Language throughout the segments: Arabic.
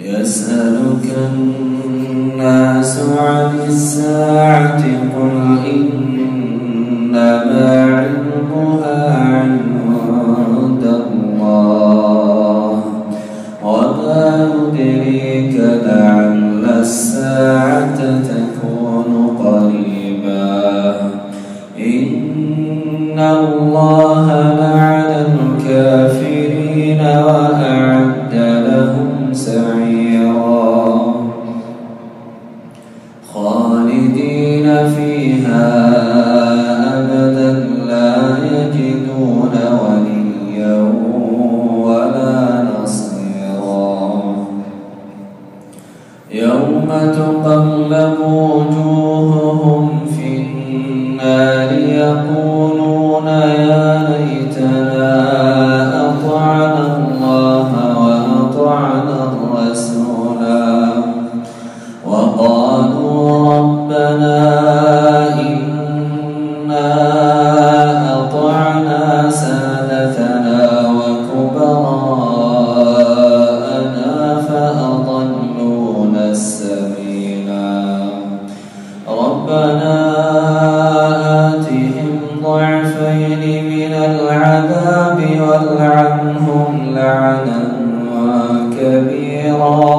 يسألك الناس عن الساعة قل إنما علمها عند إن الله لعن الكافرين وأعد لهم سعيرا خالدين فيها أبدا لا يجدون وليا ولا نصيرا يوم تقلب وجوههم النار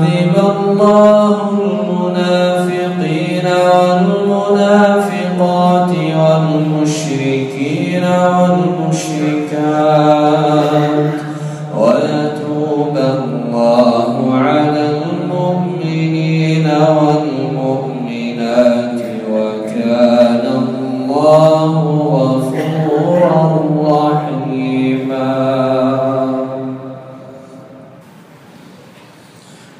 ليعذب الله المنافقين والمنافقات والمشركين والمشركات. ويتوب الله.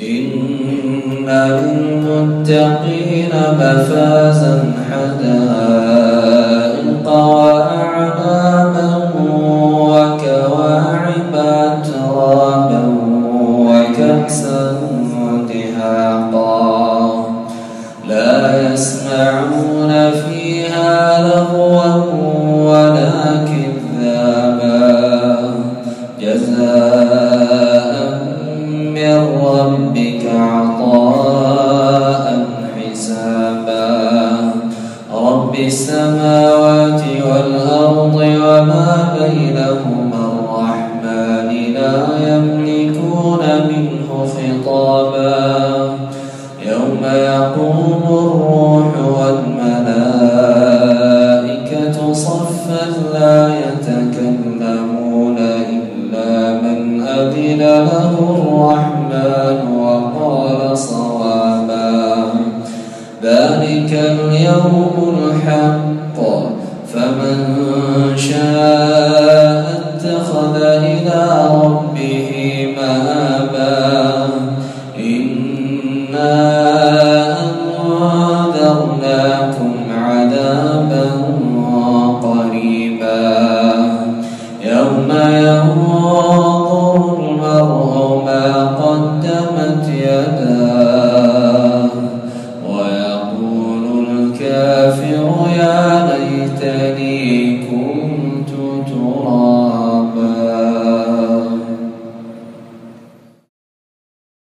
إن للمتقين مفازا حدائق السماوات والأرض وما بين ذلك اليوم الحق. فمن شاء اتخذ إلى ربه